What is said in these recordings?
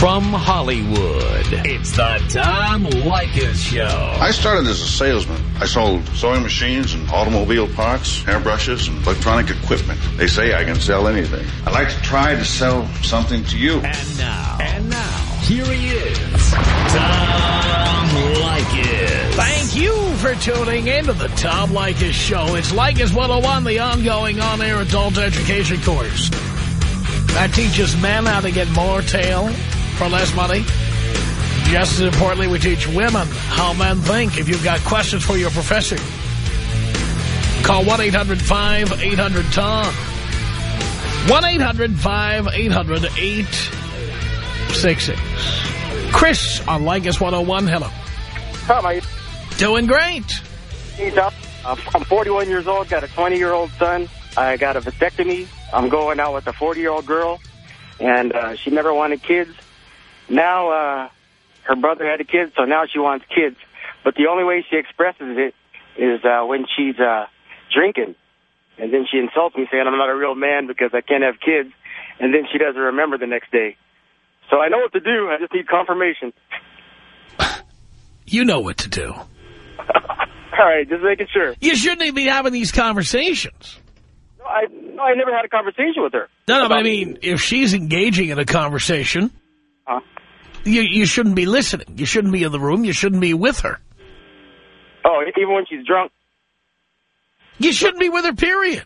From Hollywood, it's the Tom Leykis Show. I started as a salesman. I sold sewing machines and automobile parts, hairbrushes, and electronic equipment. They say I can sell anything. I'd like to try to sell something to you. And now, and now, here he is, Tom Leykis. Thank you for tuning in to the Tom Leykis Show. It's Leykis 101, the ongoing on-air adult education course. That teaches men how to get more tail for less money. Just as importantly, we teach women how men think. If you've got questions for your professor, call 1-800-5800-TOM. 1-800-5800-866. Chris on Leykis 101. Hello. How you Doing great. doing, Tom? I'm I'm 41 years old, got a 20-year-old son. I got a vasectomy. I'm going out with a 40-year-old girl, and uh, she never wanted kids. Now uh, her brother had a kid, so now she wants kids. But the only way she expresses it is uh, when she's uh, drinking. And then she insults me saying I'm not a real man because I can't have kids. And then she doesn't remember the next day. So I know what to do. I just need confirmation. You know what to do. All right, just making sure. You shouldn't even be having these conversations. No, I, no, I never had a conversation with her. No, no, but I mean, if she's engaging in a conversation? You, you shouldn't be listening. You shouldn't be in the room. You shouldn't be with her. Oh, even when she's drunk? You shouldn't be with her, period.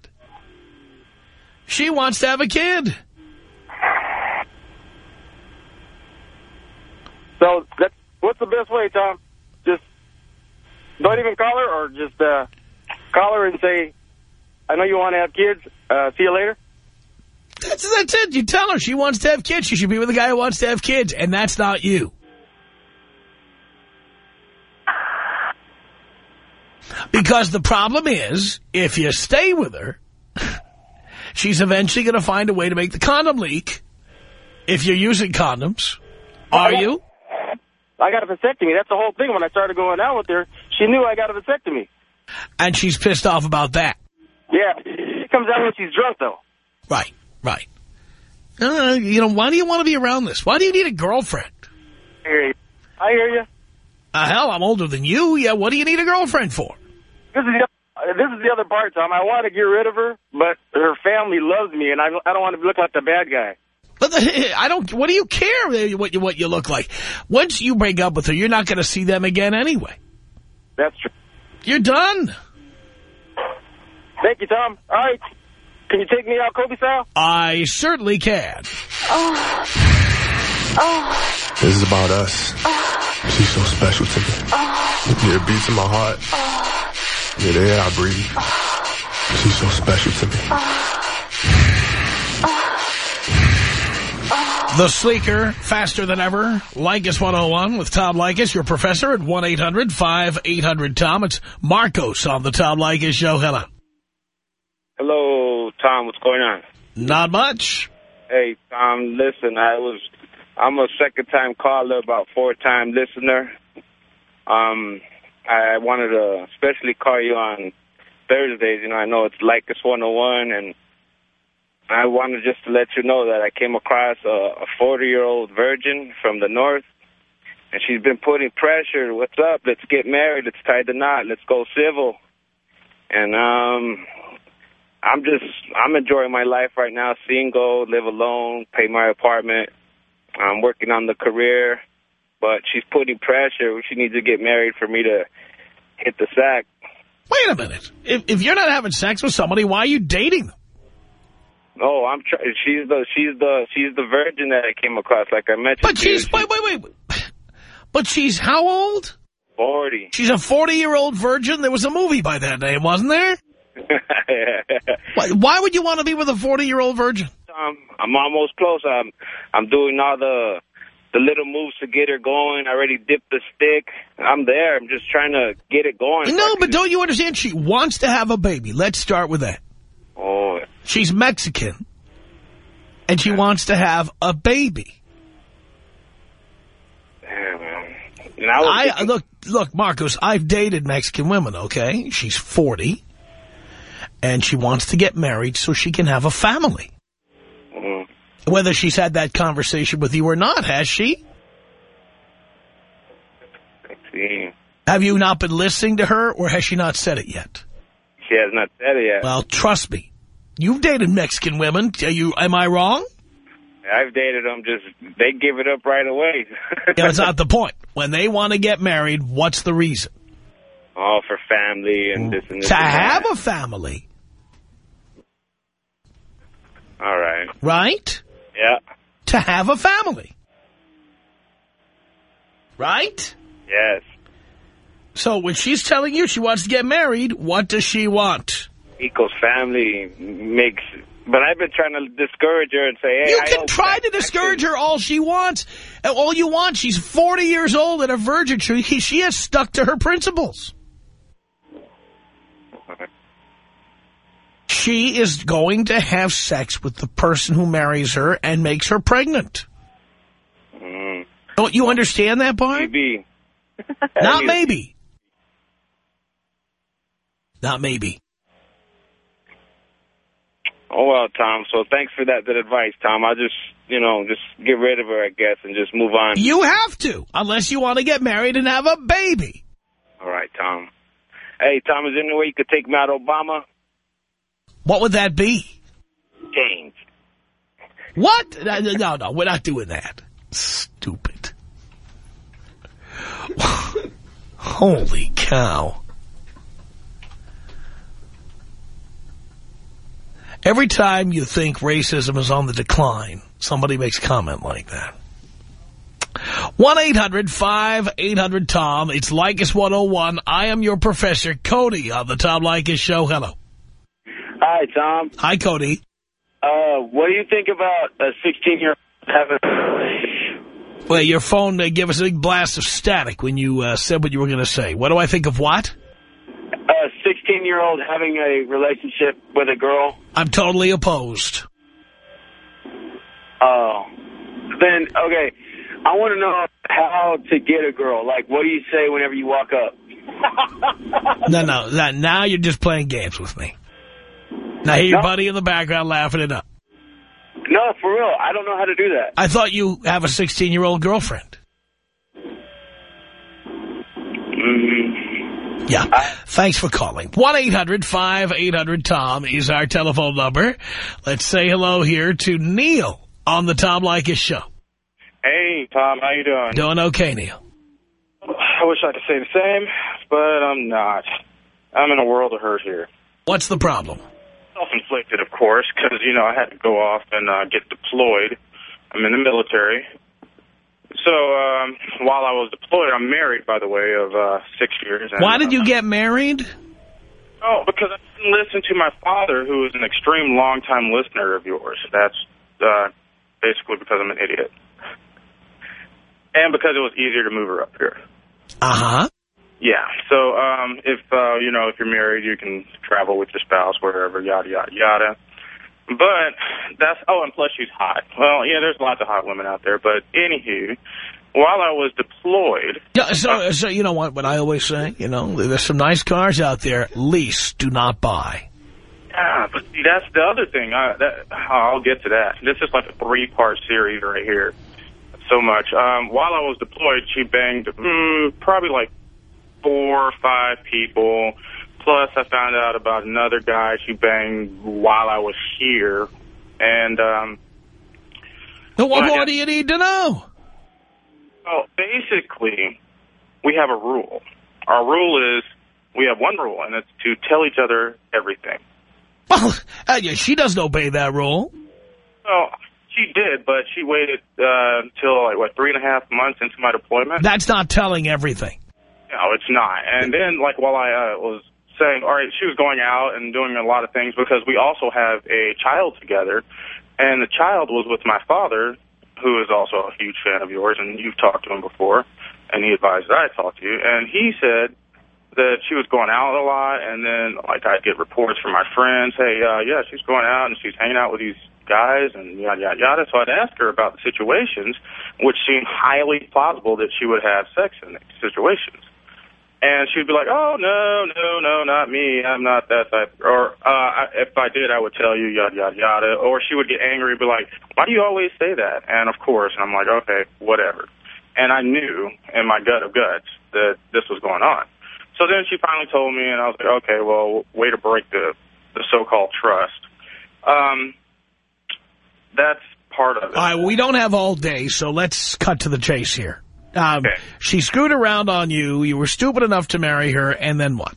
She wants to have a kid. So that's, what's the best way, Tom? Just don't even call her or just uh, call her and say, I know you want to have kids. Uh, see you later. That's, that's it. You tell her she wants to have kids. She should be with a guy who wants to have kids, and that's not you. Because the problem is, if you stay with her, she's eventually going to find a way to make the condom leak. If you're using condoms, are you? I got a vasectomy. That's the whole thing. When I started going out with her, she knew I got a vasectomy. And she's pissed off about that. Yeah, she comes out when she's drunk, though. Right, right. Uh, you know, why do you want to be around this? Why do you need a girlfriend? I hear you. I hear you. Uh, hell, I'm older than you. Yeah, what do you need a girlfriend for? This is the, this is the other part, Tom. I want to get rid of her, but her family loves me, and I, I don't want to look like the bad guy. But the, I don't. What do you care what you what you look like? Once you break up with her, you're not going to see them again anyway. That's true. You're done. Thank you, Tom. All right. Can you take me out Kobe style? I certainly can. Oh. oh This is about us. She's so special to me. Oh. Yeah, it beats in my heart. Oh. Yeah, the air I breathe. She's so special to me. The sleeker, faster than ever, Leykis 101 with Tom Leykis, your professor at 1-800-5800-TOM. It's Marcos on the Tom Leykis Show. Hello. Hello, Tom. What's going on? Not much. Hey, Tom. Listen, I was I'm a second time caller, about four time listener. Um, I wanted to especially call you on Thursdays. You know, I know it's Like Leykis 101, and I wanted just to let you know that I came across a 40 year old virgin from the north, and she's been putting pressure. What's up? Let's get married. Let's tie the knot. Let's go civil. And um, I'm just I'm enjoying my life right now. Single, live alone, pay my apartment. I'm working on the career, but she's putting pressure. She needs to get married for me to hit the sack. Wait a minute. If, if you're not having sex with somebody, why are you dating them? No, I'm trying. She's the she's the she's the virgin that I came across. Like I mentioned. But you, she's, wait, wait, wait. But she's how old? forty. She's a 40-year-old virgin. There was a movie by that name, wasn't there? Why, why would you want to be with a 40-year-old virgin? um, I'm almost close. I'm I'm doing all the the little moves to get her going. I already dipped the stick. I'm there. I'm just trying to get it going. No, but don't you understand? She wants to have a baby. Let's start with that. Oh, She's Mexican, and she wants to have a baby. damn, man. I I look, look, Marcos. I've dated Mexican women. Okay, she's forty, and she wants to get married so she can have a family. Mhm. Whether she's had that conversation with you or not, has she? See. Have you not been listening to her, or has she not said it yet? She has not said it yet. Well, trust me. You've dated Mexican women. Are you, am I wrong? I've dated them. Just they give it up right away. Yeah, that's not the point. When they want to get married, what's the reason? All for family and this and this. To and have a family, All right. right? Yeah. To have a family. Right? Yes. So when she's telling you she wants to get married, what does she want? Equals family makes. But I've been trying to discourage her and say, hey, You can try to discourage her all she wants. All you want. She's 40 years old and a virgin. She, she has stuck to her principles. She is going to have sex with the person who marries her and makes her pregnant. Mm, Don't you understand that part? maybe. Not maybe. Not maybe. Oh, well, Tom, so thanks for that, that advice, Tom. I'll just, you know, just get rid of her, I guess, and just move on. You have to, unless you want to get married and have a baby. All right, Tom. Hey, Tom, is there any way you could take me out Obama? What would that be? Change. What? No, no, we're not doing that. Stupid. Holy cow. Every time you think racism is on the decline, somebody makes a comment like that. 1-800-5800-TOM. It's Leykis 101. I am your professor, Cody, on the Tom Leykis Show. Hello. Hi, Tom. Hi, Cody. Uh, what do you think about a 16-year-old having... Well, your phone uh, gave us a big blast of static when you uh, said what you were going to say. What do I think of what? A 16-year-old having a relationship with a girl? I'm totally opposed. Oh. Then, okay, I want to know how to get a girl. Like, what do you say whenever you walk up? No, no, now you're just playing games with me. Now, hear your No. buddy in the background laughing it up. No, for real. I don't know how to do that. I thought you have a 16-year-old girlfriend. Mm, Yeah. Thanks for calling. 1-800-5800-TOM is our telephone number. Let's say hello here to Neil on the Tom Leykis Show. Hey, Tom, how you doing? Doing okay, Neil. I wish I could say the same, but I'm not. I'm in a world of hurt here. What's the problem? Self-inflicted, of course, because, you know, I had to go off and uh, get deployed. I'm in the military. So um, while I was deployed, I'm married, by the way, of uh, six years. And, Why did you uh, get married? Oh, because I didn't listen to my father, who is an extreme long-time listener of yours. That's uh, basically because I'm an idiot. And because it was easier to move her up here. Uh-huh. Yeah. So, um, if, uh, you know, if you're married, you can travel with your spouse wherever, yada, yada, yada. But that's, oh, and plus she's hot. Well, yeah, there's lots of hot women out there. But anywho, while I was deployed, Yeah, so, so you know what, what I always say? You know, there's some nice cars out there. Lease, do not buy. yeah, but see, that's the other thing. I, that, I'll get to that. This is like a three-part series right here. So much. Um, while I was deployed, she banged mm, probably like four or five people. Plus, I found out about another guy she banged while I was here. And, um, Now, what more do you need to know? well, basically, we have a rule. Our rule is we have one rule, and it's to tell each other everything. Well, uh, yeah, she doesn't obey that rule. Well, she did, but she waited uh, until, like, what, three and a half months into my deployment? That's not telling everything. No, it's not. And then, like, while I uh, was saying, all right, she was going out and doing a lot of things because we also have a child together, and the child was with my father, who is also a huge fan of yours, and you've talked to him before, and he advised that I talk to you, and he said that she was going out a lot, and then, like, I'd get reports from my friends, hey, uh, yeah, she's going out, and she's hanging out with these guys, and yada, yada, yada. So I'd ask her about the situations, which seemed highly plausible that she would have sex in these situations. And she'd be like, oh, no, no, no, not me. I'm not that type. Or uh, if I did, I would tell you, yada, yada, yada. Or she would get angry and be like, why do you always say that? And, of course, I'm like, okay, whatever. And I knew in my gut of guts that this was going on. So then she finally told me, and I was like, okay, well, way to break the, the so-called trust. Um, that's part of it. All right, we don't have all day, so let's cut to the chase here. Um, She screwed around on you. You were stupid enough to marry her, and then what?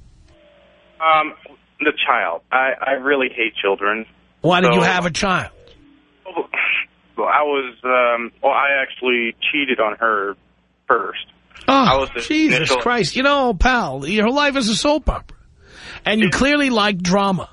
Um, the child. I, I really hate children. Why did you have a child? Well, I was, um, well, I actually cheated on her first. Oh, Jesus initial- Christ. You know, pal, your life is a soap opera. And you clearly like drama.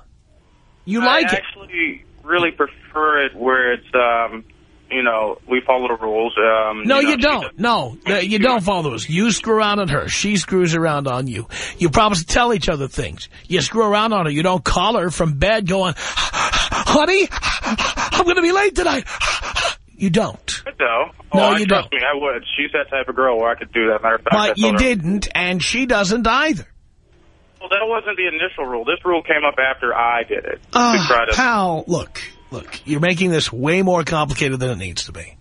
You like I it. actually really prefer it where it's, um, you know, we follow the rules. Um, No, know, you don't. No, no, you don't follow the rules. You screw around on her. She screws around on you. You promise to tell each other things. You screw around on her. You don't call her from bed going, honey, I'm going to be late tonight. You don't. No, oh, I- you trust don't. me, I would. She's that type of girl where I could do that. Matter of fact, But you her- didn't, and she doesn't either. Well, that wasn't the initial rule. This rule came up after I did it. to Ah, to, pal, look, look, you're making this way more complicated than it needs to be.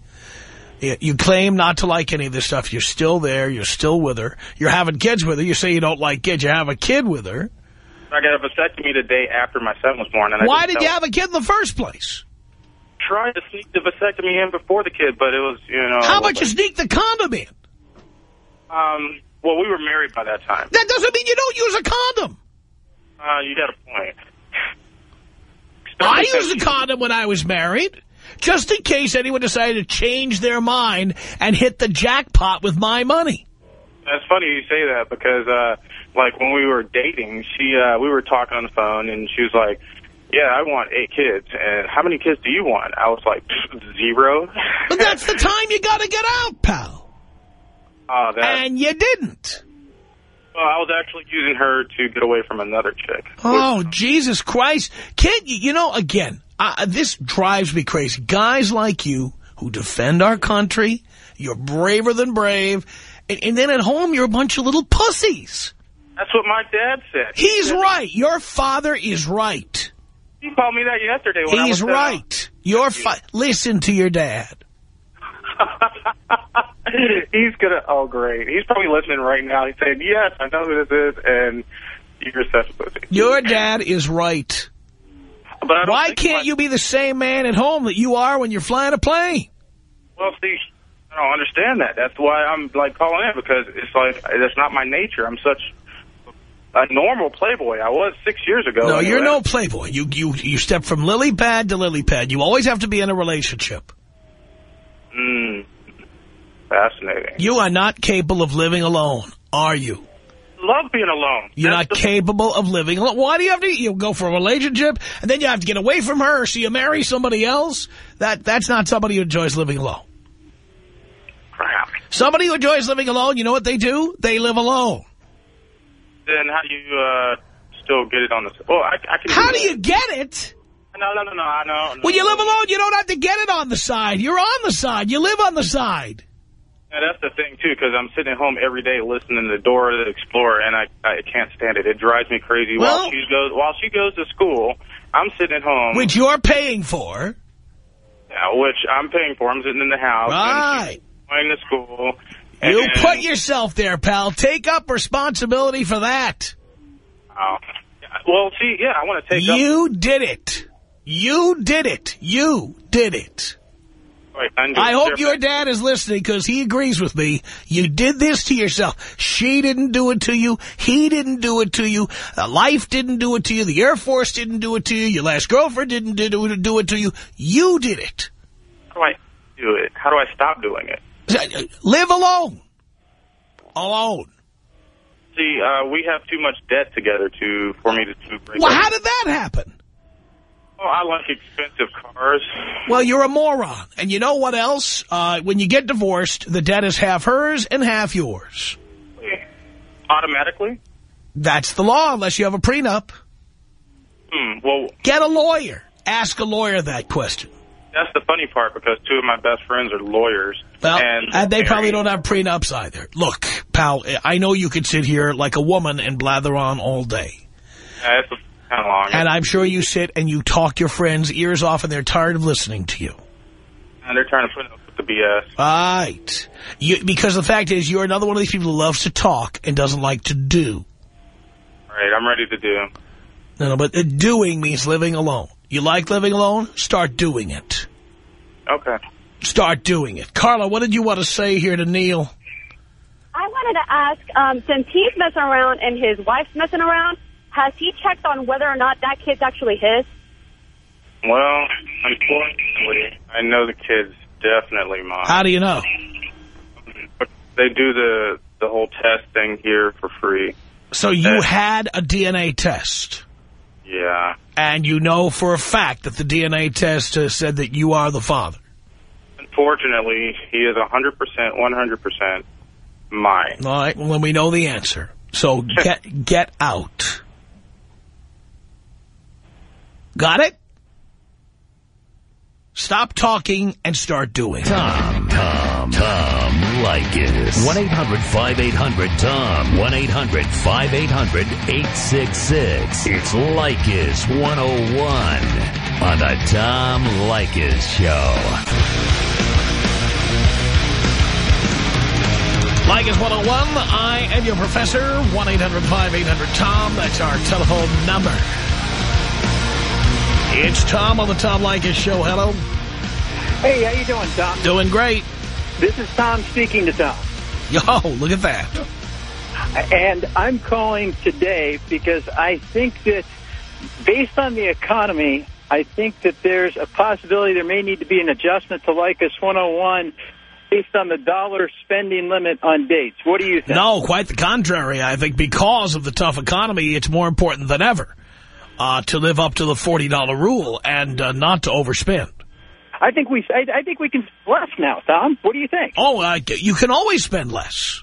You, claim not to like any of this stuff. You're still there. You're still with her. You're having kids with her. You say you don't like kids. You have a kid with her. I got a vasectomy the day after my son was born. And Why did you have a kid in the first place? tried to sneak the vasectomy in before the kid, but it was, you know. How about you sneak the condom in? Um, well, we were married by that time. That doesn't mean you don't use a condom. Uh, you got a point. I used a condom when I was married, just in case anyone decided to change their mind and hit the jackpot with my money. That's funny you say that because, uh, like when we were dating, she, uh, we were talking on the phone and she was like, yeah, I want eight kids. And how many kids do you want? I was like, zero. But that's the time you got to get out, pal. That, And you didn't. Well, I was actually using her to get away from another chick. Oh, Jesus Christ. Can't you, you know, again, uh, this drives me crazy. Guys like you who defend our country, you're braver than brave, and, and then at home you're a bunch of little pussies. That's what my dad said. He's right. Your father is right. He called me that yesterday when I He's uh, right. Your fa Listen to your dad. He's gonna. Oh, great. He's probably listening right now. He's saying, "Yes, I know who this is," and you're such a pussy. Your dad is right. But Why can't you be the same man at home that you are when you're flying a plane? Well, see, I don't understand that. That's why I'm like calling in because it's like that's not my nature. I'm such a normal playboy. I was six years ago. No, you're no playboy. You you you step from lily pad to lily pad. You always have to be in a relationship. Mm, fascinating. You are not capable of living alone, are you? Love being alone. You're That's not capable of living alone. Why do you have to? You go for a relationship, and then you have to get away from her, so you marry somebody else. That That's not somebody who enjoys living alone. Crap. Somebody who enjoys living alone, you know what they do? They live alone. Then how do you uh, still get it on the? Well, I, I can. How do you get it? No, no, no, no. I know. When you live alone, you don't have to get it on the side. You're on the side. You live on the side. Yeah, that's the thing too, because I'm sitting at home every day listening to Dora the Explorer, and I I can't stand it. It drives me crazy. Well- while she goes while she goes to school, I'm sitting at home, Which you're paying for. yeah, which I'm paying for. I'm sitting in the house, Right. going to school. You put yourself there, pal. Take up responsibility for that. Oh. Well, see, yeah, I want to take up. You did it. You did it. You did it. I hope your dad is listening because he agrees with me. You did this to yourself. She didn't do it to you. He didn't do it to you. Uh, life didn't do it to you. The Air Force didn't do it to you. Your last girlfriend didn't do it, do it to you. You did it. How do I do it? How do I stop doing it? Live alone. Alone. See, uh, we have too much debt together to for me to, to break Well, up. how did that happen? Oh, I like expensive cars. Well, you're a moron. And you know what else? Uh, when you get divorced, the debt is half hers and half yours. Automatically? That's the law unless you have a prenup. Hmm. Well, Get a lawyer. Ask a lawyer that question. that's the funny part because two of my best friends are lawyers. Well, and, and they probably don't have prenups either. Look, pal, I know you could sit here like a woman and blather on all day. Yeah, it's kind of long. And I'm sure you sit and you talk your friends' ears off and they're tired of listening to you. and they're trying to put up with the BS. Right. You, because the fact is, you're another one of these people who loves to talk and doesn't like to do. All right, I'm ready to do. No, no, but uh, doing means living alone. You like living alone? Start doing it. Okay. Start doing it. Carla, what did you want to say here to Neil? I wanted to ask, um, since he's messing around and his wife's messing around, has he checked on whether or not that kid's actually his? Well, unfortunately, I know the kid's definitely mine. How do you know? They do the the whole test thing here for free. So you had a DNA test, Yeah. and you know for a fact that the DNA test uh, said that you are the father. Unfortunately, he is 100%, 100% mine. All right, well, then we know the answer. So get get out. Got it? Stop talking and start doing. Tom, Tom, Tom Leykis. 1-800-5800-TOM. 1-800-5800-866. It's Leykis 101 on the Tom Leykis Show. Leykis 101, I am your professor. 1-800-5800-TOM. That's our telephone number. It's Tom on the Tom Leykis Show. Hello. Hey, how you doing, Tom? Doing great. This is Tom speaking to Tom. Yo, look at that. And I'm calling today because I think that based on the economy, I think that there's a possibility there may need to be an adjustment to Leykis 101 based on the dollar spending limit on dates. What do you think? No, quite the contrary. I think because of the tough economy, it's more important than ever uh, to live up to the $40 rule and uh, not to overspend. I think we I, I think we can less now, Tom. What do you think? Oh, uh, you can always spend less.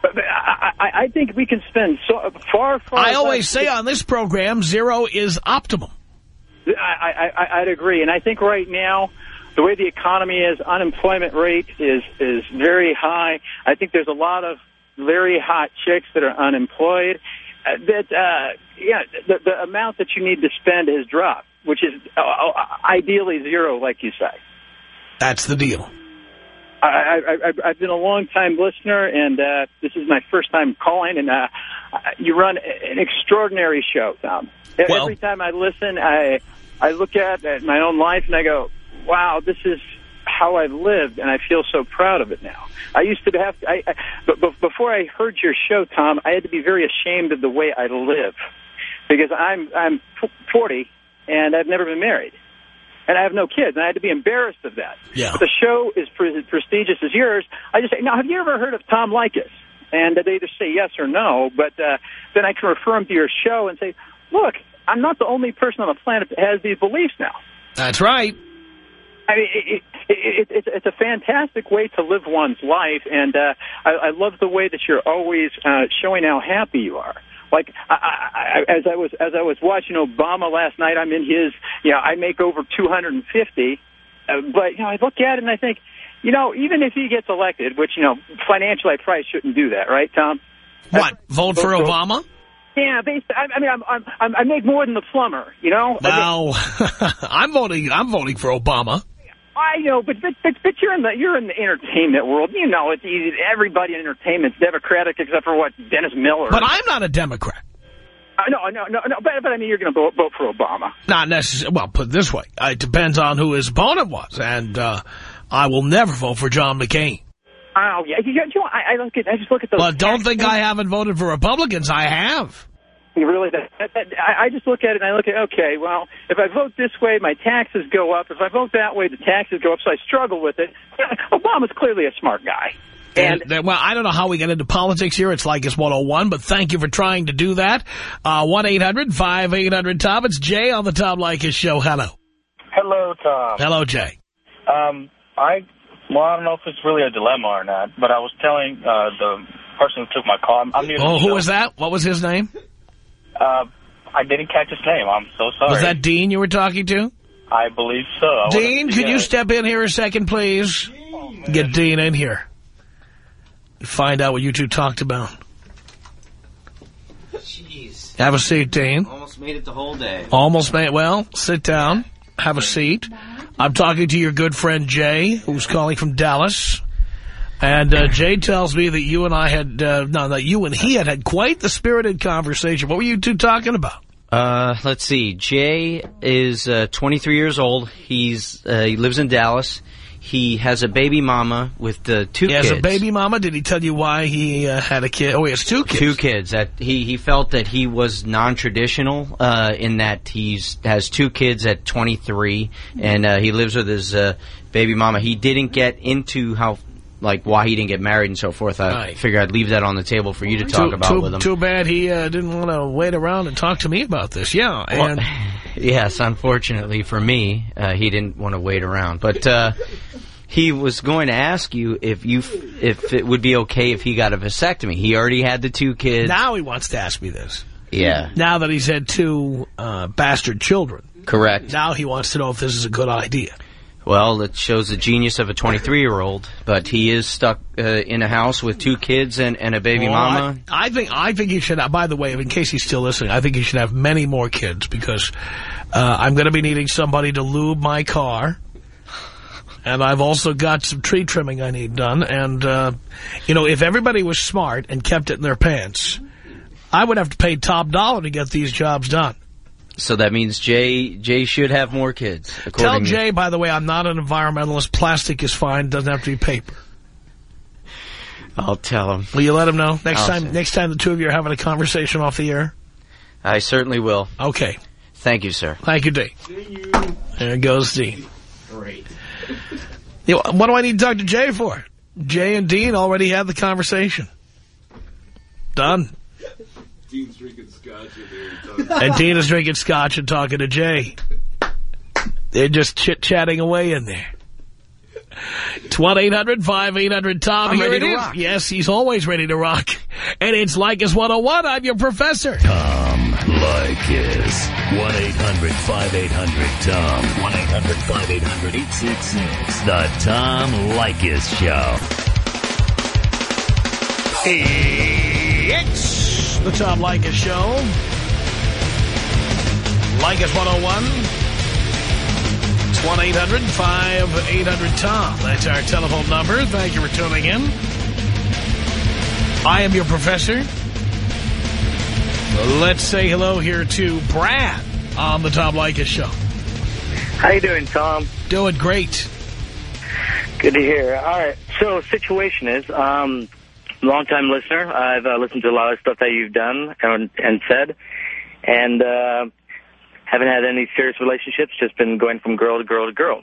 But- but I, I, I think we can spend so far, far. I always say on this program, zero is optimum. I, I, I- I'd agree, and I think right now, the way the economy is, unemployment rate is is very high. I think there's a lot of very hot chicks that are unemployed. Uh, that uh, yeah, the, the amount that you need to spend has dropped, which is uh, ideally zero, like you say. That's the deal. I, I, I, I've been a long time listener, and uh, this is my first time calling. And uh, you run an extraordinary show, Tom. Well- Every time I listen, I I look at, at my own life and I go, "Wow, this is how I've lived," and I feel so proud of it now. I used to have, I, I but, but before I heard your show, Tom, I had to be very ashamed of the way I live because I'm I'm 40 and I've never been married. And I have no kids, and I had to be embarrassed of that. Yeah. But the show is pre prestigious as yours. I just say, now, have you ever heard of Tom Leykis? And they either say yes or no, but uh, then I can refer them to your show and say, look, I'm not the only person on the planet that has these beliefs now. That's right. I mean, it, it, it, it's, it's a fantastic way to live one's life, and uh, I, I love the way that you're always uh, showing how happy you are. Like I, I, I, as I was as I was watching Obama last night, I'm in his. You know, I make over 250, uh, but you know, I look at it and I think, you know, even if he gets elected, which you know, financially, I probably shouldn't do that, right, Tom? What, vote for Obama? Yeah, based, I, I mean, I'm, I'm, I'm, I make more than the plumber, you know. I mean, I'm voting. I'm voting for Obama. I know, but but but, but you're in the you're in the entertainment world. You know, it's easy. Everybody in entertainment's Democratic except for what Dennis Miller. But I'm not a Democrat. Uh, no, no, no, no. But, but I mean, you're going to vote, vote for Obama. Not necessarily. Well, put it this way. It depends on who his opponent was. And uh, I will never vote for John McCain. Oh yeah, you, you know, I, I look at I just look at those. But don't think I haven't voted for Republicans. I have. You really, that, that, that, I I just look at it and I look at, okay, well, if I vote this way, my taxes go up. If I vote that way, the taxes go up. So I struggle with it. Obama's clearly a smart guy. And, then, well, I don't know how we get into politics here. It's like it's 101, but thank you for trying to do that. Uh, 1-800-5800-TOM. It's Jay on the Tom Leykis Show. Hello. Hello, Tom. Hello, Jay. Um, I well, I don't know if it's really a dilemma or not, but I was telling uh, the person who took my call. I'm, I'm new Oh, the who show. was that? What was his name? Uh, I didn't catch his name. I'm so sorry. Was that Dean you were talking to? I believe so. I Dean, could you step in here a second, please? Get Dean in here. Find out what you two talked about. Jeez. Have a seat, Dean. Almost made it the whole day. Almost made. it. Well, sit down. Have a seat. I'm talking to your good friend Jay, who's calling from Dallas. And uh, Jay tells me that you and I had, uh, no, that you and he had had quite the spirited conversation. What were you two talking about? Uh, let's see. Jay is uh, 23 years old. He's uh, he lives in Dallas. He has a baby mama with uh, two He kids. has a baby mama. Did he tell you why he uh, had a kid? Oh, he has two kids. Two kids. That he he felt that he was non-traditional uh, in that he's has two kids at 23, and uh, he lives with his uh, baby mama. He didn't get into how like why he didn't get married and so forth. I Right. figure I'd leave that on the table for you to talk too, about too, with him. Too bad he uh, didn't want to wait around and talk to me about this. Yeah, Well, and yes, unfortunately for me, uh, he didn't want to wait around. But uh, he was going to ask you if you if it would be okay if he got a vasectomy. He already had the two kids. now he wants to ask me this. yeah, Now that he's had two uh, bastard children, correct. now he wants to know if this is a good idea. Well, it shows the genius of a 23 year old, but he is stuck uh, in a house with two kids and, and a baby Well, mama. I, I think I think he should. Have, by the way, in case he's still listening, I think he should have many more kids because uh, I'm going to be needing somebody to lube my car. And I've also got some tree trimming I need done. And, uh, you know, if everybody was smart and kept it in their pants, I would have to pay top dollar to get these jobs done. So that means Jay Jay should have more kids. Tell Jay, by the way, I'm not an environmentalist. Plastic is fine. Doesn't have to be paper. I'll tell him. Will you let him know next I'll time? say. Next time the two of you are having a conversation off the air. I certainly will. Okay. Thank you, sir. Thank you, Dean. There goes Dean. Great. You know, what do I need to talk to Jay for? Jay and Dean already had the conversation. Done. Dean's drinking scotch And Dean is drinking scotch and talking to Jay. They're just chit-chatting away in there. It's 1-800-5800-TOM. I'm Here ready to rock. Yes, he's always ready to rock. And it's Leykis 101. I'm your professor. Tom Leykis. 1-800-5800-TOM. 1-800-5800-866. The Tom Leykis Show. It's the Tom Leykis Show. Leykis 101. It's 1-800-5800-TOM. That's our telephone number. Thank you for tuning in. I am your professor. Let's say hello here to Brad on the Tom Leykis Show. How you doing, Tom? Doing great. Good to hear. All right. So, situation is, um, long-time listener. I've uh, listened to a lot of stuff that you've done and, and said, and uh, haven't had any serious relationships. Just been going from girl to girl to girl.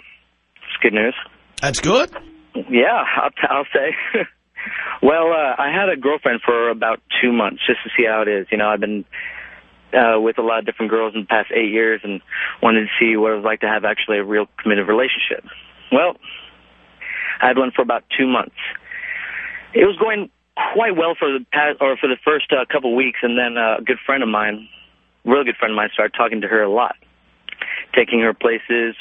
It's good news. That's good. Yeah, I'll, I'll say. well, uh, I had a girlfriend for about two months just to see how it is. You know, I've been uh, with a lot of different girls in the past eight years and wanted to see what it was like to have actually a real committed relationship. Well, I had one for about two months. It was going quite well for the past, or for the first uh, couple weeks, and then uh, a good friend of mine, real good friend of mine, started talking to her a lot, taking her places,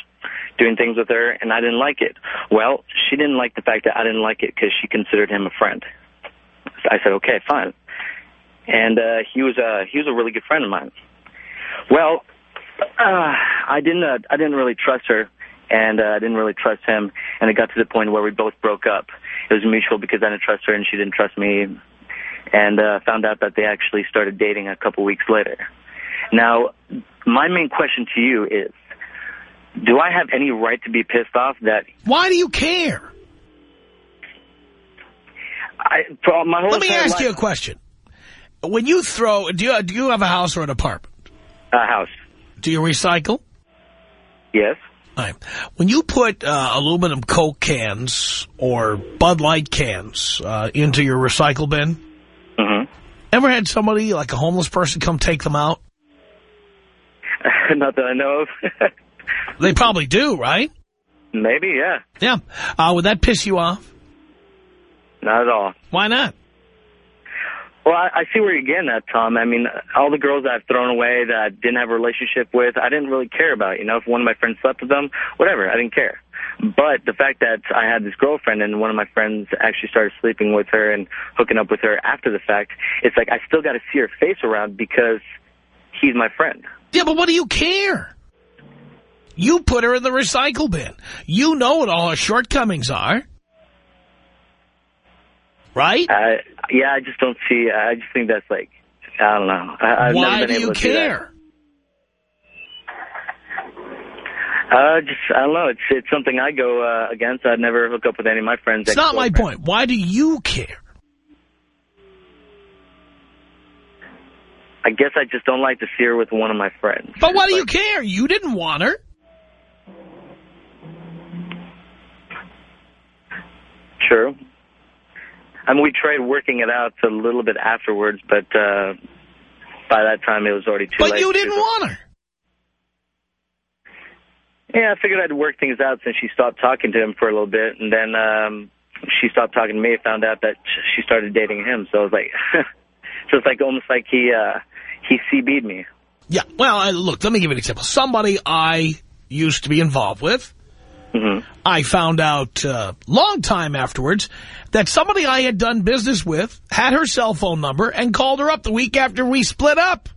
doing things with her, and I didn't like it. Well, she didn't like the fact that I didn't like it because she considered him a friend. I said, okay, fine. And uh, he was a he was a really good friend of mine. Well, uh, I didn't uh, I didn't really trust her, and uh, I didn't really trust him, and it got to the point where we both broke up. It was mutual because I didn't trust her and she didn't trust me, and uh, found out that they actually started dating a couple weeks later. Now, my main question to you is, do I have any right to be pissed off that Why do you care? I for my whole Let me ask life, you a question. When you throw, do you, do you have a house or an apartment? a house? Do you recycle? Yes. Right. When you put uh, aluminum Coke cans or Bud Light cans uh, into your recycle bin, Mm-hmm. ever had somebody, like a homeless person, come take them out? Not that I know of. They probably do, right? Maybe, yeah. Yeah. Uh, would that piss you off? Not at all. Why not? Well, I, I see where you're getting at, Tom. I mean, all the girls I've thrown away that I didn't have a relationship with, I didn't really care about. You know, if one of my friends slept with them, whatever, I didn't care. But the fact that I had this girlfriend and one of my friends actually started sleeping with her and hooking up with her after the fact, it's like I still got to see her face around because he's my friend. Yeah, but what do you care? You put her in the recycle bin. You know what all her shortcomings are. Right? I, yeah, I just don't see, I just think that's like, I don't know. I, I've Why never been do able you to care? Uh, just, I don't know. It's it's something I go uh, against. I'd never hook up with any of my friends. It's not my point. Why do you care? I guess I just don't like to see her with one of my friends. But why do you care? You didn't want her. True. I mean, we tried working it out a little bit afterwards, but uh, by that time it was already too But late. But you didn't want her. Yeah, I figured I'd work things out since she stopped talking to him for a little bit, and then um, she stopped talking to me. Found out that she started dating him, so I was like, it's like almost like he uh, he CB'd me. Yeah, well, I, look, let me give you an example. Somebody I used to be involved with, I found out a uh, long time afterwards that somebody I had done business with had her cell phone number and called her up the week after we split up.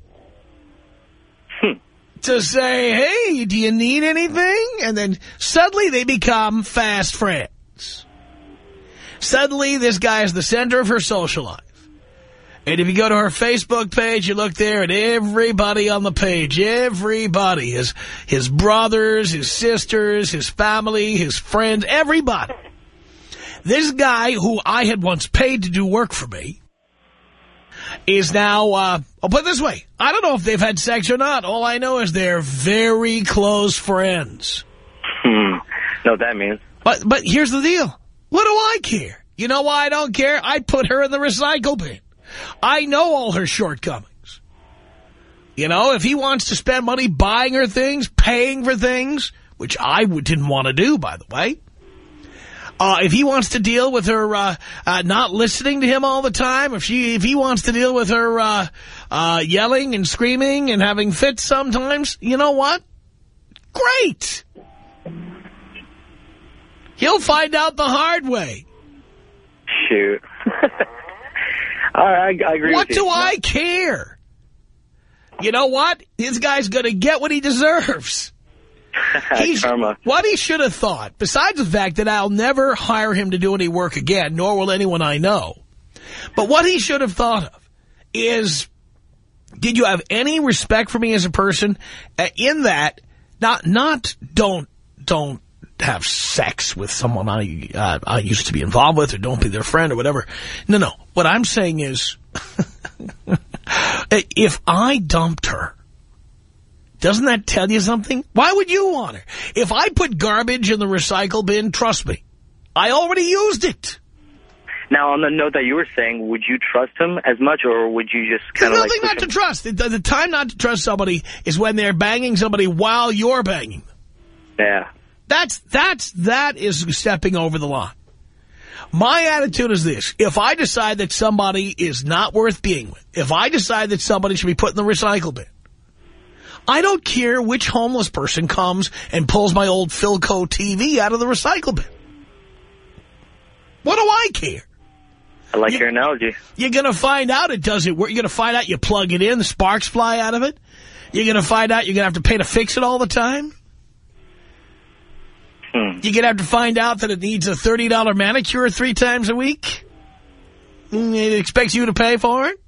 To say, hey, do you need anything? And then suddenly they become fast friends. Suddenly this guy is the center of her social life. And if you go to her Facebook page, you look there, and everybody on the page, everybody, his, his brothers, his sisters, his family, his friends, everybody. This guy who I had once paid to do work for me is now, uh, I'll put it this way, I don't know if they've had sex or not. All I know is they're very close friends. Hmm. Know what that means? But, but here's the deal. What do I care? You know why I don't care? I put her in the recycle bin. I know all her shortcomings. You know, if he wants to spend money buying her things, paying for things, which I didn't want to do, by the way. Uh, if he wants to deal with her uh, uh, not listening to him all the time, if she, if he wants to deal with her uh, uh, yelling and screaming and having fits sometimes, you know what? Great. He'll find out the hard way. Shoot. I, I, agree What with you. do I care? You know what? This guy's going to get what he deserves. He's, Karma. what he should have thought, besides the fact that I'll never hire him to do any work again, nor will anyone I know, but what he should have thought of is, did you have any respect for me as a person? In that, not not don't don't have sex with someone I uh, I used to be involved with, or don't be their friend, or whatever. No, no. What I'm saying is, if I dumped her. Doesn't that tell you something? Why would you want her? If I put garbage in the recycle bin, trust me, I already used it. Now, on the note that you were saying, would you trust him as much, or would you just kind of like nothing not to trust. The, the time not to trust somebody is when they're banging somebody while you're banging them. Yeah. That's, that's, that is stepping over the line. My attitude is this. If I decide that somebody is not worth being with, if I decide that somebody should be put in the recycle bin, I don't care which homeless person comes and pulls my old Philco TV out of the recycle bin. What do I care? I like your analogy. You're going to find out it doesn't work. You're going to find out you plug it in, the sparks fly out of it. You're going to find out you're going to have to pay to fix it all the time. Hmm. You're going to have to find out that it needs a $30 manicure three times a week. Mm, It expects you to pay for it.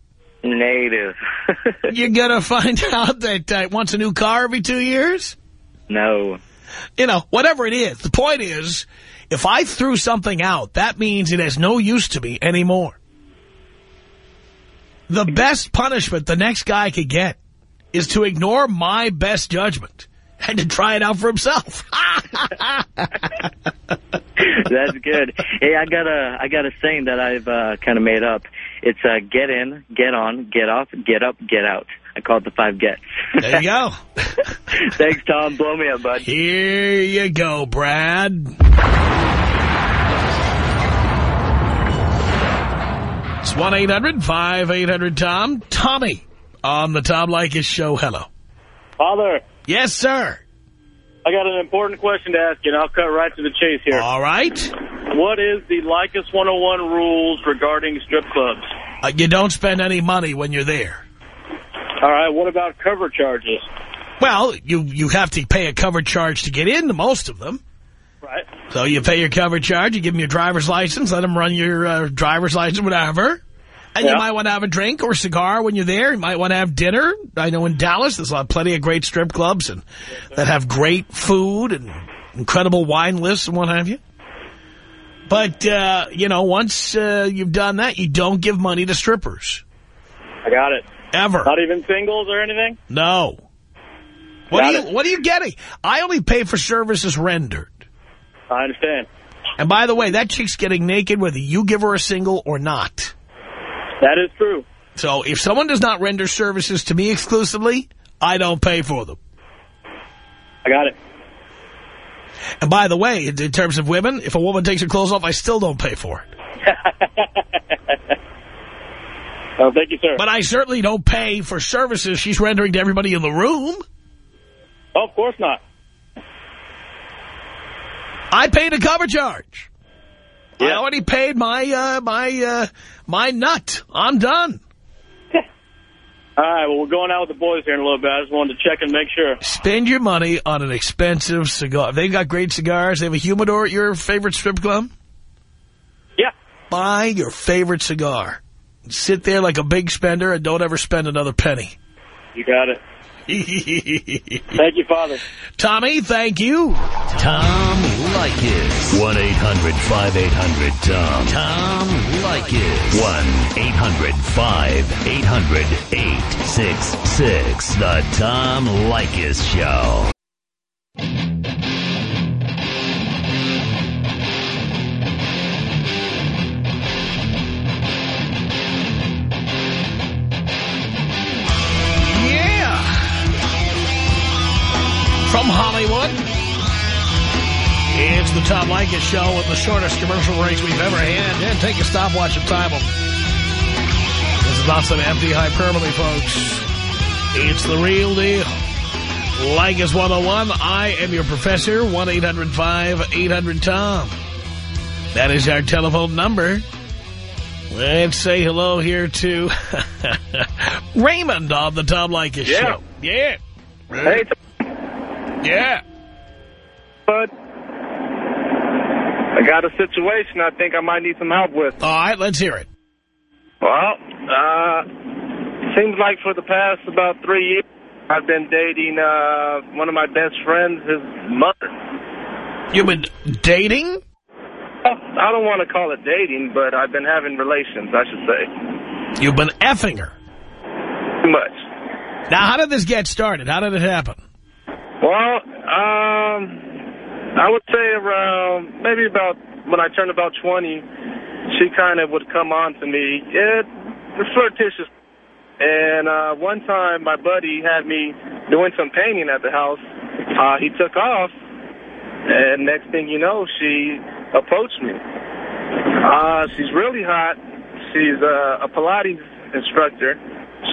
Native. You're going to find out that uh, it wants a new car every two years. no. You know, whatever it is. The point is, if I threw something out, that means it has no use to me anymore. The best punishment the next guy could get is to ignore my best judgment and to try it out for himself. That's good. Hey, I got a I got a saying that I've uh, kind of made up. It's uh, get in, get on, get off, get up, get out. I call it the five gets. There you go. Thanks, Tom. Blow me up, bud. Here you go, Brad. It's 1-800-5800-TOM. Tommy on the Tom Leykis show. Hello. Father. Yes, sir. I got an important question to ask you, and I'll cut right to the chase here. All right. What is the Leykis 101 rules regarding strip clubs? Uh, you don't spend any money when you're there. All right, what about cover charges? Well, you, you have to pay a cover charge to get into most of them. Right. So you pay your cover charge, you give them your driver's license, let them run your uh, driver's license, whatever. And Yeah. you might want to have a drink or a cigar when you're there. You might want to have dinner. I know in Dallas there's a lot, plenty of great strip clubs and that have great food and incredible wine lists and what have you. But, uh, you know, once uh, you've done that, you don't give money to strippers. I got it. Ever. Not even singles or anything? No. What Got are you What are you getting? I only pay for services rendered. I understand. And by the way, that chick's getting naked whether you give her a single or not. That is true. So if someone does not render services to me exclusively, I don't pay for them. I got it. And by the way, in terms of women, if a woman takes her clothes off, I still don't pay for it. Oh, thank you, sir. But I certainly don't pay for services she's rendering to everybody in the room. Oh, of course not. I paid a cover charge. I already paid my uh, my uh, my nut. I'm done. All right, well, we're going out with the boys here in a little bit. I just wanted to check and make sure. Spend your money on an expensive cigar. They've got great cigars. They have a humidor at your favorite strip club. Yeah. Buy your favorite cigar. Sit there like a big spender and don't ever spend another penny. You got it. Thank you, Father. Tommy, thank you. Tom Leykis. 1-800-5800-TOM. Tom Leykis. 1-800-5800-866. The Tom Leykis Show. The Tom Leykis Show with the shortest commercial breaks we've ever had. And take a stopwatch and time them. This is not some empty hyperbole, folks. It's the real deal. Leykis 101, I am your professor, 1-800-5800-TOM. That is our telephone number. Let's say hello here to Raymond on the Tom Leykis Yeah. Show. Yeah. Hey, Yeah. bud. I got a situation I think I might need some help with. All right, let's hear it. Well, uh, seems like for the past about three years, I've been dating uh, one of my best friends, his mother. You've been dating? I don't want to call it dating, but I've been having relations, I should say. You've been effing her. Too much. Now, how did this get started? How did it happen? Well, um, I would say around maybe about when I turned about 20, she kind of would come on to me. It was flirtatious. And uh, one time, my buddy had me doing some painting at the house. Uh, he took off, and next thing you know, she approached me. Uh, she's really hot. She's uh, a Pilates instructor.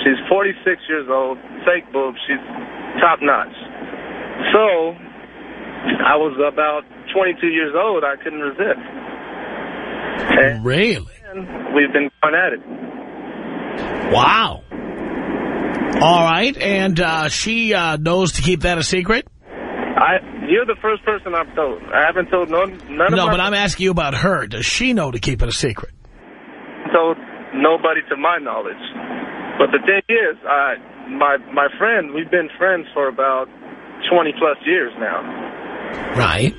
She's 46 years old, fake boobs. She's top notch. So, I was about 22 years old. I couldn't resist. And really? we've been going at it. Wow. All right, and uh, she uh, knows to keep that a secret? I, you're the first person I've told. I haven't told no, none No, of my No, but I'm asking you about her. Does she know to keep it a secret? told nobody to my knowledge. But the thing is, I, my my friend, we've been friends for about 20 plus years now. Right.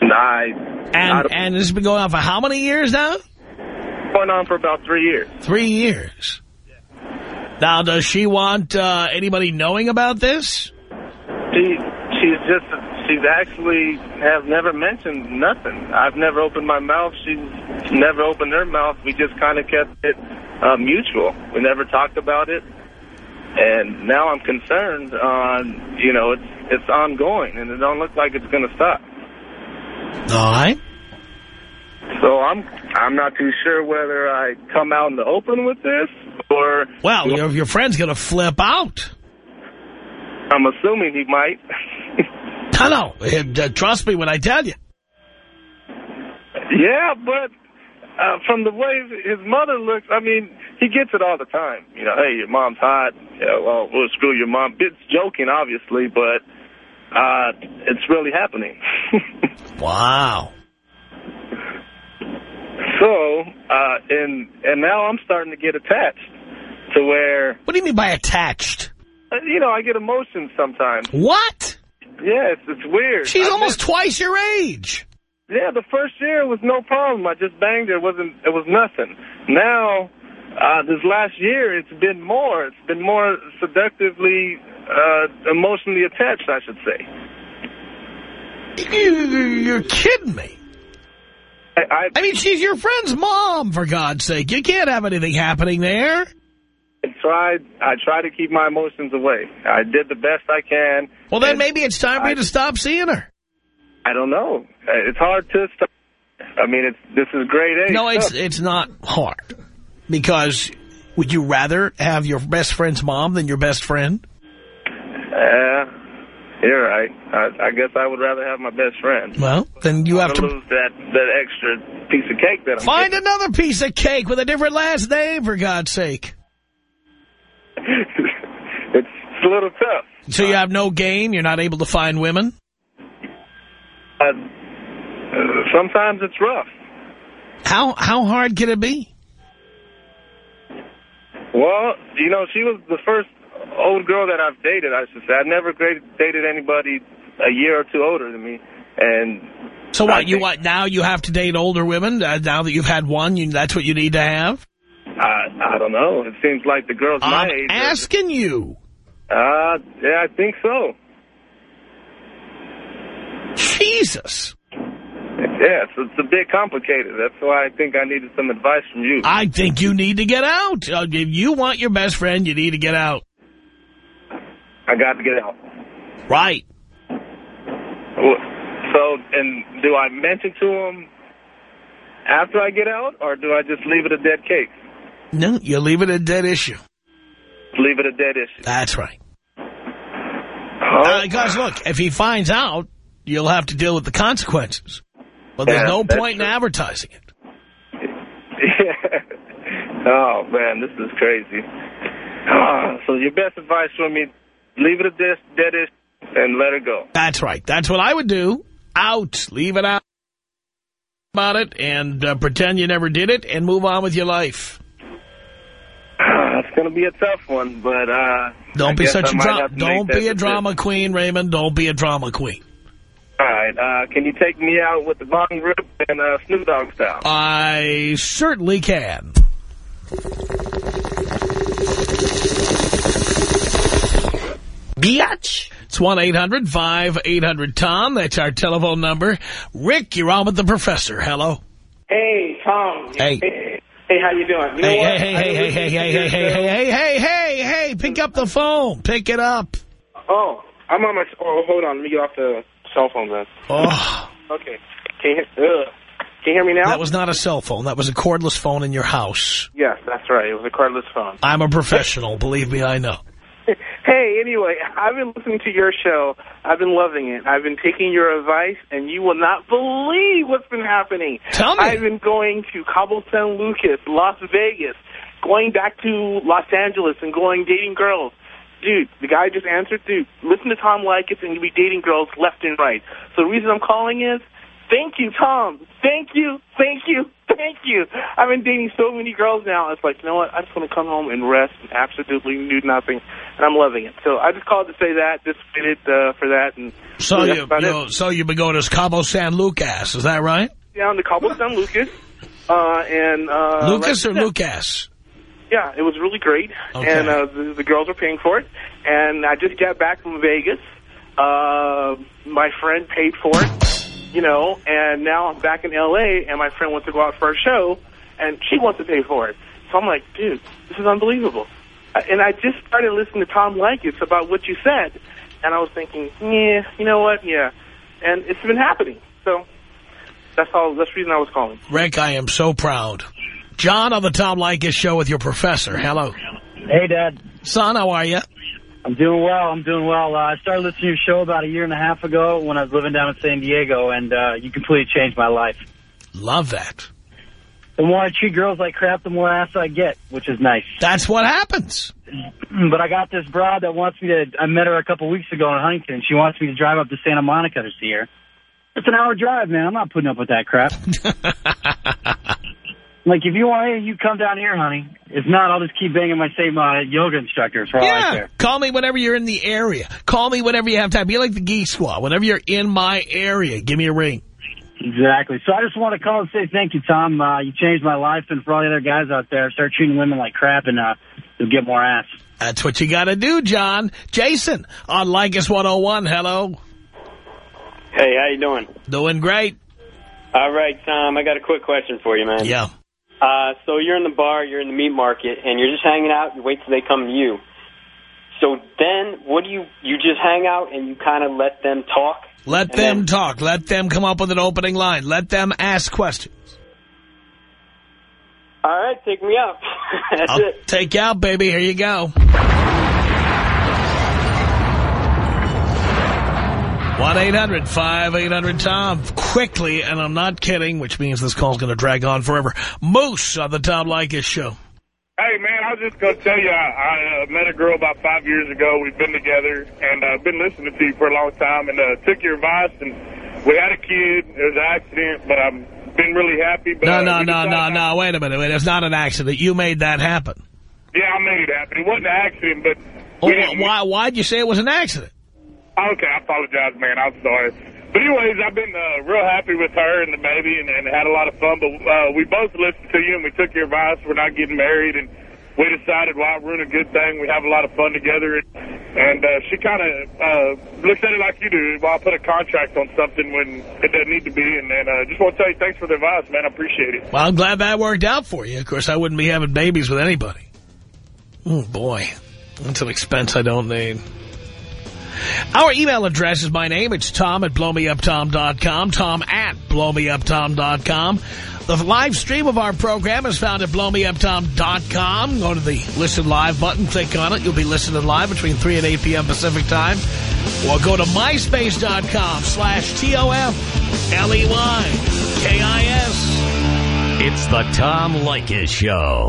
And I, And, and this has been going on for how many years now? going on for about three years. Three years. Now, does she want uh, anybody knowing about this? She she's just she's actually have never mentioned nothing. I've never opened my mouth. She's never opened her mouth. We just kind of kept it uh, mutual. We never talked about it. And now I'm concerned on, you know, it's it's ongoing, and it don't look like it's going to stop. All right. So I'm I'm not too sure whether I come out in the open with this or Well, your, your friend's going to flip out. I'm assuming he might. I know. Uh, Trust me when I tell you. Yeah, but uh, from the way his mother looks, I mean, he gets it all the time. You know, hey, your mom's hot. Yeah, well, we'll screw your mom. It's joking, obviously, but uh, it's really happening. wow. So, uh, and and now I'm starting to get attached to where. What do you mean by attached? Uh, you know, I get emotions sometimes. What? Yes, it's, it's weird. She's I almost twice your age. Yeah, the first year was no problem. I just banged her. It wasn't. It was nothing. Now, uh, this last year, it's been more. It's been more seductively, uh, emotionally attached, I should say. You're kidding me. I, I mean, she's your friend's mom, for God's sake. You can't have anything happening there. I tried. I tried to keep my emotions away. I did the best I can. Well, then maybe it's time for you to stop seeing her. I don't know. Uh, It's hard to. Stop. I mean, it's this is grade A. No, it's it's not hard. Because would you rather have your best friend's mom than your best friend? Yeah, you're right. I, I guess I would rather have my best friend. Well, then you have to lose that that extra piece of cake that I'm find another piece of cake with a different last name, for God's sake. it's a little tough. So you have no game? You're not able to find women? Uh, uh, sometimes it's rough. How how hard can it be? Well, you know, she was the first old girl that I've dated, I should say. I've never dated anybody a year or two older than me. And So what, you what, now you have to date older women? Uh, now that you've had one, you, that's what you need to have? I, I don't know. It seems like the girls my I'm age. are- asking you. Uh, yeah, I think so. Jesus. Yeah, so it's a bit complicated. That's why I think I needed some advice from you. I think you need to get out. Uh, If you want your best friend, you need to get out. I got to get out. Right. So, and do I mention to him after I get out, or do I just leave it a dead case? No, you leave it a dead issue. Leave it a dead issue. That's right. Oh. Uh, because, look, if he finds out, you'll have to deal with the consequences. But there's Yeah, no that's point in advertising it. Yeah. oh, man, this is crazy. Ah, so your best advice for me, leave it at this, dead issue and let it go. That's right. That's what I would do. Out. Leave it out about it and uh, pretend you never did it and move on with your life. Ah, It's going to be a tough one, but... Uh, Don't I be such a drama. have to make Don't be a drama queen, Raymond. Don't be a drama queen. All right, uh, can you take me out with the bong rip and uh, Snoop Dogg style? I certainly can. Biatch. It's 1-800-5800-TOM. That's our telephone number. Rick, you're on with the professor. Hello. Hey, Tom. Hey. Hey, hey, how you doing? You Hey, hey, hey, hey, hey, hey, hey, hey, hey, hey, hey, hey, hey, pick up the phone. Pick it up. Oh, I'm on my... Oh, hold on. Let me get off the cell phone then. Oh, Okay. Can you, ugh. Can you hear me now? that was not a cell phone. That was a cordless phone in your house. Yes, that's right. It was a cordless phone. I'm a professional. Believe me, I know. Hey, anyway, I've been listening to your show. I've been loving it. I've been taking your advice, and you will not believe what's been happening. Tell me. I've been going to Cabo San Lucas, Las Vegas, going back to Los Angeles, and going dating girls. Dude, the guy just answered, dude, listen to Tom Leykis, and you'll be dating girls left and right. So the reason I'm calling is, thank you, Tom. Thank you, thank you, thank you. I've been dating so many girls now. It's like, you know what? I just want to come home and rest and absolutely do nothing, and I'm loving it. So I just called to say that, just waited uh, for that, and So you, you so you've been going to Cabo San Lucas, is that right? down to Cabo San Lucas, uh, and uh, Lucas right- or Lucas? Yeah, it was really great, Okay. and uh, the, the girls were paying for it. And I just got back from Vegas. Uh, my friend paid for it, you know, and now I'm back in L.A. and my friend wants to go out for a show, and she wants to pay for it. So I'm like, dude, this is unbelievable. Uh, And I just started listening to Tom Leykis about what you said, and I was thinking, yeah, you know what, yeah, and it's been happening. So That's all. That's the reason I was calling. Rick, I am so proud. John on the Tom Leykis show with your professor. Hello. Hey, Dad. Son, how are you? I'm doing well. I'm doing well. Uh, I started listening to your show about a year and a half ago when I was living down in San Diego, and uh, you completely changed my life. Love that. The more I treat girls like crap, the more ass I get, which is nice. That's what happens. But I got this broad that wants me to, I met her a couple weeks ago in Huntington. She wants me to drive up to Santa Monica to see her. It's an hour drive, man. I'm not putting up with that crap. like, if you want, hey, you come down here, honey. If not, I'll just keep banging my same uh, yoga instructors for all I Yeah. care. Call me whenever you're in the area. Call me whenever you have time. Be like the geese squad. Whenever you're in my area, give me a ring. Exactly. So I just want to call and say thank you, Tom. Uh, you changed my life, and for all the other guys out there, start treating women like crap, and uh, you'll get more ass. That's what you got to do, John. Jason on Leykis 101. Hello. Hey, how you doing? Doing great. All right, Tom, I got a quick question for you, man. Yeah. Uh, so you're in the bar, you're in the meat market, and you're just hanging out. You wait till they come to you. So then, what do you? You just hang out and you kind of let them talk. Let them then- talk. Let them come up with an opening line. Let them ask questions. All right, take me up. That's I'll it. take you out, baby. Here you go. One 800 tom Quickly, and I'm not kidding, which means this call's going to drag on forever. Moose on the Tom Leykis show. Hey, man, I was just going to tell you, I, I uh, met a girl about five years ago. We've been together, and I've been listening to you for a long time, and uh, took your advice, and we had a kid. It was an accident, but I've been really happy. But, No, uh, no, no, no, no. Wait a minute. Wait, it's not an accident. You made that happen. Yeah, I made it happen. It wasn't an accident, but... Oh, why, why'd you say it was an accident? Okay, I apologize, man. I'm sorry. But anyways, I've been uh, real happy with her and the baby and, and had a lot of fun. But uh, we both listened to you and we took your advice. We're not getting married. And we decided, well, we're doing a good thing. We have a lot of fun together. And, and uh, she kind of uh, looks at it like you do. Well, I put a contract on something when it doesn't need to be. And, and uh, just want to tell you thanks for the advice, man. I appreciate it. Well, I'm glad that worked out for you. Of course, I wouldn't be having babies with anybody. Oh, boy. That's an expense I don't need. Our email address is my name. It's Tom at blowmeuptom.com. Tom at blowmeuptom.com. The live stream of our program is found at blowmeuptom.com. Go to the Listen Live button, click on it. You'll be listening live between 3 and 8 p.m. Pacific Time. Or go to myspace.com slash T-O-M-L-E-Y-K-I-S. It's the Tom Leykis Show.